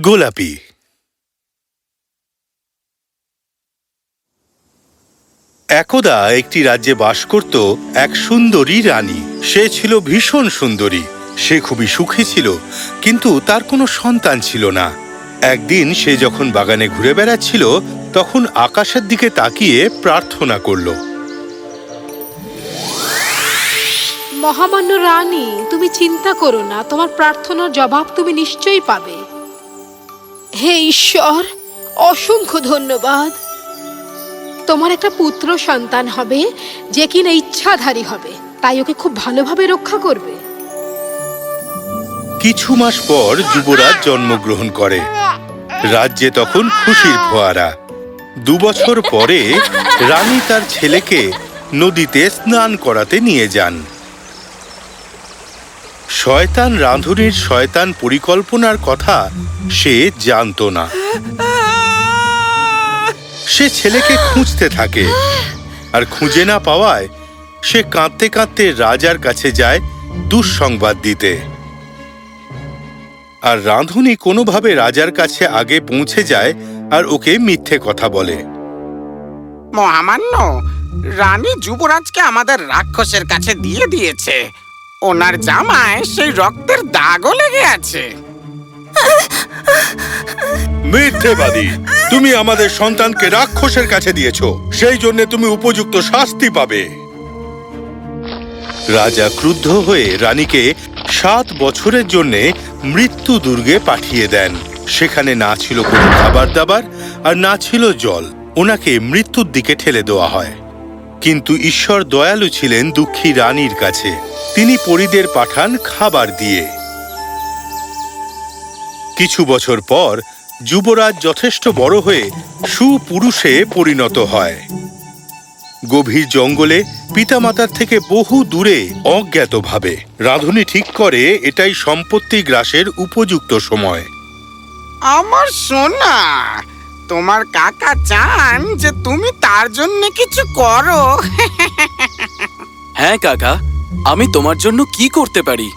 গোলাপি। একদা একটি রাজ্যে বাস করত এক সুন্দরী রানী। সে ছিল ভীষণ সুন্দরী। সে খুবই সুখী ছিল, কিন্তু তার কোনো সন্তান ছিল না। একদিন সে যখন বাগানে ঘুরে বেড়াচ্ছিল, তখন আকাশের দিকে তাকিয়ে প্রার্থনা করল। মহামান্য রানী, তুমি চিন্তা করো না, তোমার প্রার্থনার জবাব তুমি নিশ্চয়ই পাবে। হে ঈশ্বর, অসংখ্য ধন্যবাদ। তোমার একটা পুত্র সন্তান হবে, যে কিনা ইচ্ছাধারী হবে, তাই ওকে খুব ভালোভাবে রক্ষা করবে। কিছু মাস পর যুবরাজ জন্মগ্রহণ করে। রাজ্যে তখন খুশির ফোয়ারা। দুবছর পরে রানী তার ছেলেকে নদীতে স্নান করাতে নিয়ে যান। শয়তান রাঁধুনির শয়তান পরিকল্পনার কথা সে জানতো না। সে ছেলেকে খুঁজতে থাকে, আর খুঁজে না পাওয়ায় সে কাঁদতে কাঁদতে রাজার কাছে যায় দুঃসংবাদ দিতে। আর রাঁধুনি কোনোভাবে রাজার কাছে আগে পৌঁছে যায় আর ওকে মিথ্যে কথা বলে। মহামান্য, রানী যুবরাজকে আমাদের রাক্ষসের কাছে দিয়ে দিয়েছে। ওনার জামায় সেই রক্তের দাগও লেগে আছে। তুমি আমাদের সন্তানকে রাক্ষসের কাছে দিয়েছ, সেই জন্য তুমি উপযুক্ত শাস্তি পাবে। রাজা ক্রুদ্ধ হয়ে রানীকে সাত বছরের জন্য মৃত্যু দুর্গে পাঠিয়ে দেন। সেখানে না ছিল কোনো খাবার দাবার আর না ছিল জল। ওনাকে মৃত্যুর দিকে ঠেলে দেওয়া হয়। কিন্তু ঈশ্বর দয়ালু ছিলেন দুঃখী রানীর কাছে। তিনি পরিদের পাঠান খাবার দিয়ে। কিছু বছর পর যুবরাজ যথেষ্ট বড় হয়ে সুপুরুষে পরিণত হয়। গভীর জঙ্গলে পিতামাতার থেকে বহু দূরে অজ্ঞাতভাবে। রাঁধুনি ঠিক করে এটাই সম্পত্তি গ্রাসের উপযুক্ত সময়। আমার সোনা তোমার কাকা চান যে তুমি তার জন্য কিছু করো। হ্যাঁ কাকা আমি তোমার জন্য কি করতে পারি?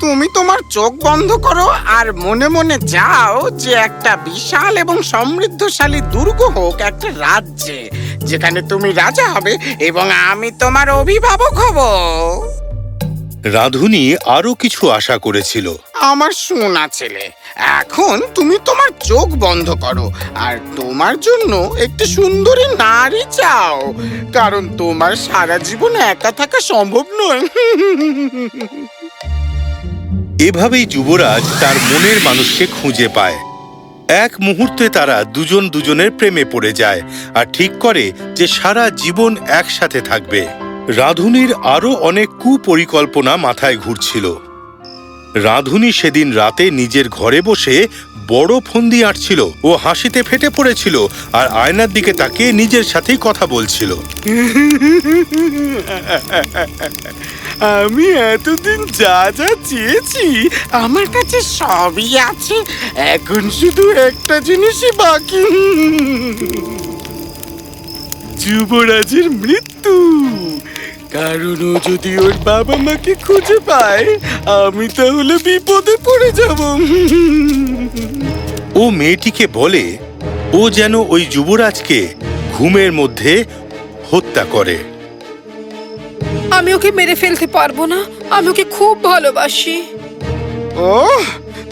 তুমি তোমার চোখ বন্ধ করো আর মনে মনে যাও যে একটা বিশাল এবং সমৃদ্ধশালী দুর্গ হোক একটা রাজ্যে যেখানে তুমি রাজা হবে এবং আমি তোমার অভিভাবক হব। রাঁধুনি আরও কিছু আশা করেছিল। আমার সোনা ছেলে। এখন তুমি তোমার চোখ বন্ধ করো, আর তোমার জন্য একটি সুন্দরী নারী চাও, কারণ তোমার সারা জীবন একা থাকা সম্ভব নয়। এভাবেই যুবরাজ তার মনের মানুষকে খুঁজে পায়। এক মুহূর্তে তারা দুজন দুজনের প্রেমে পড়ে যায়, আর ঠিক করে যে সারা জীবন একসাথে থাকবে। রাঁধুনির আরও অনেক কুপরিকল্পনা মাথায় ঘুরছিল। রাঁধুনি সেদিন রাতে নিজের ঘরে বসে বড় ফন্দি আঁটছিল ও হাসিতে ফেটে পড়েছিল আর আয়নার দিকে তাকিয়ে নিজের সাথেই কথা বলছিল। আমি এতদিন যা যা চেয়েছি, আমার কাছে সবই আছে। এখন শুধু একটা জিনিসই বাকি। যুবরাজের মৃত্যু। কারণ ও যদি ওর বাবা মাকে খুঁজে পায় আমি তাহলে বিপদে পড়ে যাব। ও মেয়েটিকে বলে ও যেন ওই যুবরাজকে ঘুমের মধ্যে হত্যা করে। আমি ওকে মেরে ফেলতে পারব না। আমি ওকে খুব ভালোবাসি। ও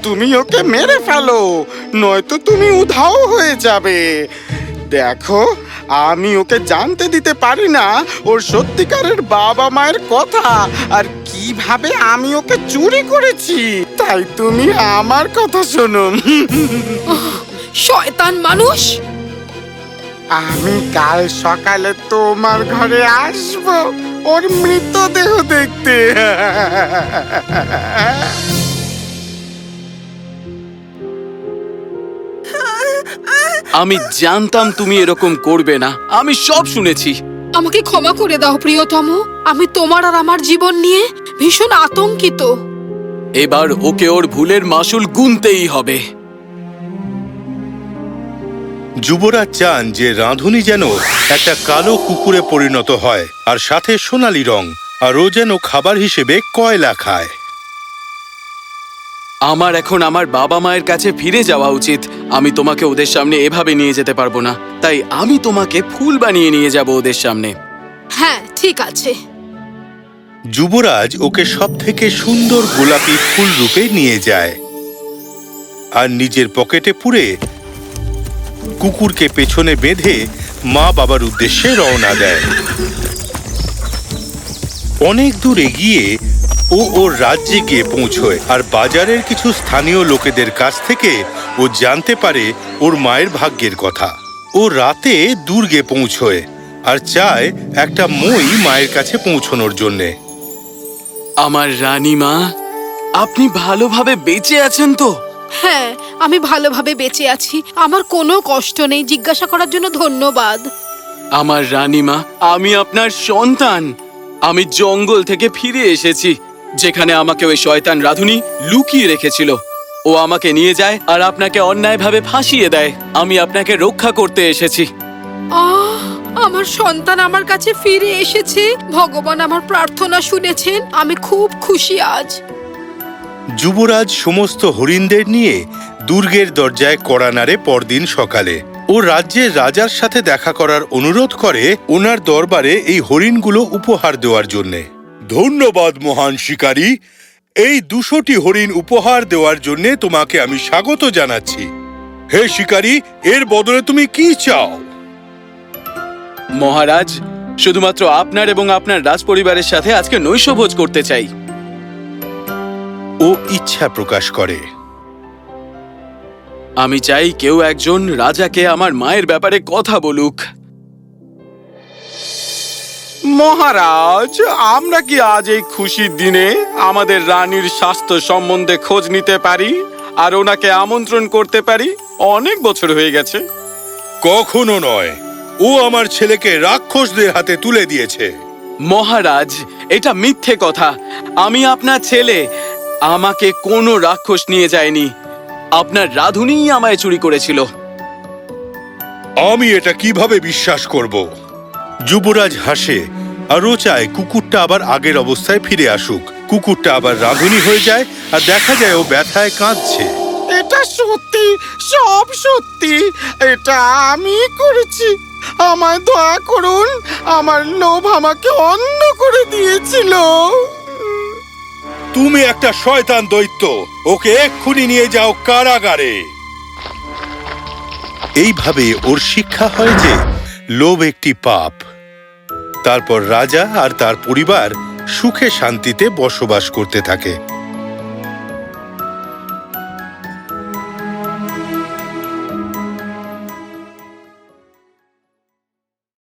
তুমি ওকে মেরে ফেলো নয়তো তুমি উধাও হয়ে যাবে। দেখো আমি ওকে জানতে দিতে পারি না। ওর সত্যিকারের বাবা মায়ের কথা। আর কীভাবে আমি ওকে চুরি করেছি? তাই তুমি আমার কথা শোনো। শয়তান মানুষ! আমি কাল সকালে তোমার ঘরে আসব। ওর মৃতদেহ দেখতে। আমি জানতাম তুমি এরকম করবে না। আমি সব শুনেছি। আমাকে ক্ষমা করে দাও প্রিয়তম। আমি তোমার আর আমার জীবন নিয়ে ভীষণ আতঙ্কিত। এবার ওকে ওর ভুলের মাসুল গুনতেই হবে। যুবরাজ চান যে রাঁধুনি যেন একটা কালো কুকুরে পরিণত হয় আর সাথে সোনালি রং আর ও যেন খাবার হিসেবে কয়লা খায়। আমার এখন আমার বাবা মায়ের কাছে ফিরে যাওয়া উচিত। আমি তোমাকে ওদের সামনে এভাবে নিয়ে যেতে পারব না। তাই আমি তোমাকে ফুল বানিয়ে নিয়ে যাব ওদের সামনে। হ্যাঁ ঠিক আছে। যুবরাজ ওকে সব থেকে সুন্দর গোলাপি ফুল রূপে নিয়ে যায়। আর নিজের পকেটে পুরে কুকুরকে পেছনে বেঁধে মা বাবার উদ্দেশ্যে রওনা দেয়। অনেক দূর এগিয়ে ও ওর রাজ্যে গিয়ে পৌঁছয়। আর বাজারের কিছু স্থানীয় লোকেদের কাছ থেকে ও জানতে পারে ওর মায়ের ভাগ্যের কথা। ও রাতে দুর্গে পৌঁছয় আর চায় একটা মই মায়ের কাছে পৌঁছনোর জন্যে। আমার রানীমা আপনি ভালোভাবে বেঁচে আছেন তো? হ্যাঁ আমি ভালোভাবে বেঁচে আছি। আমার কোনো কষ্ট নেই। জিজ্ঞাসা করার জন্য ধন্যবাদ। আমার রানীমা আমি আপনার সন্তান। আমি জঙ্গল থেকে ফিরে এসেছি। যেখানে আমাকে ওই শয়তান রাধুনি লুকিয়ে রেখেছিল। ও আমাকে নিয়ে যায় আর আপনাকে অন্যায়ভাবে ফাঁসিয়ে দেয়। আমি আপনাকে রক্ষা করতে এসেছি। আহ আমার সন্তান আমার কাছে ফিরে এসেছে। ভগবান আমার প্রার্থনা শুনেছেন। আমি খুব খুশি আজ। যুবরাজ সমস্ত হরিণদের নিয়ে দুর্গের দরজায় কড়া নাড়ে পরদিন সকালে। ও রাজ্যের রাজার সাথে দেখা করার অনুরোধ করে ওনার দরবারে এই হরিণগুলো উপহার দেওয়ার জন্যে। ধন্যবাদ মহান শিকারী। এই দুশোটি হরিণ উপহার দেওয়ার জন্য তোমাকে আমি স্বাগত জানাচ্ছি। হে শিকারী এর বদলে তুমি কি চাও? মহারাজ শুধুমাত্র আপনার এবং আপনার রাজপরিবারের সাথে আজকে নৈশভোজ করতে চাই। ও ইচ্ছা প্রকাশ করে। আমি চাই কেউ একজন রাজাকে আমার মায়ের ব্যাপারে কথা বলুক। মহারাজ আমরা কি আজ এই খুশির দিনে আমাদের রানীর স্বাস্থ্য সম্বন্ধে খোঁজ নিতে পারি? আর ওনাকে আমন্ত্রণ করতে পারি? অনেক বছর হয়ে গেছে। কখনো নয়। ও আমার ছেলেকে রাক্ষসদের হাতে তুলে দিয়েছে। মহারাজ এটা মিথ্যে কথা। আমি আপনার ছেলে। আমাকে কোনো রাক্ষস নিয়ে যায়নি। আপনার রাধুনিই আমায় চুরি করেছিল। আমি এটা কীভাবে বিশ্বাস করব? যুবরাজ হাসে আর ও চায় কুকুরটা আবার আগের অবস্থায় ফিরে আসুক। কুকুরটা আবার রাঁধুনি হয়ে যায় আর দেখা যায় ও ব্যথায় কাঁদছে। এটা সত্যি সব সত্যি। এটা আমি করেছি। আমায় দয়া করুন আমার লোভ আমাকে অন্য করে দিয়েছিল। তুমি একটা শয়তান দৈত্য ওকে এক্ষুনি নিয়ে যাও কারাগারে। এইভাবে ওর শিক্ষা হয় যে লোভ একটি পাপ। তারপর রাজা আর তার পরিবার সুখে শান্তিতে বসবাস করতে থাকে।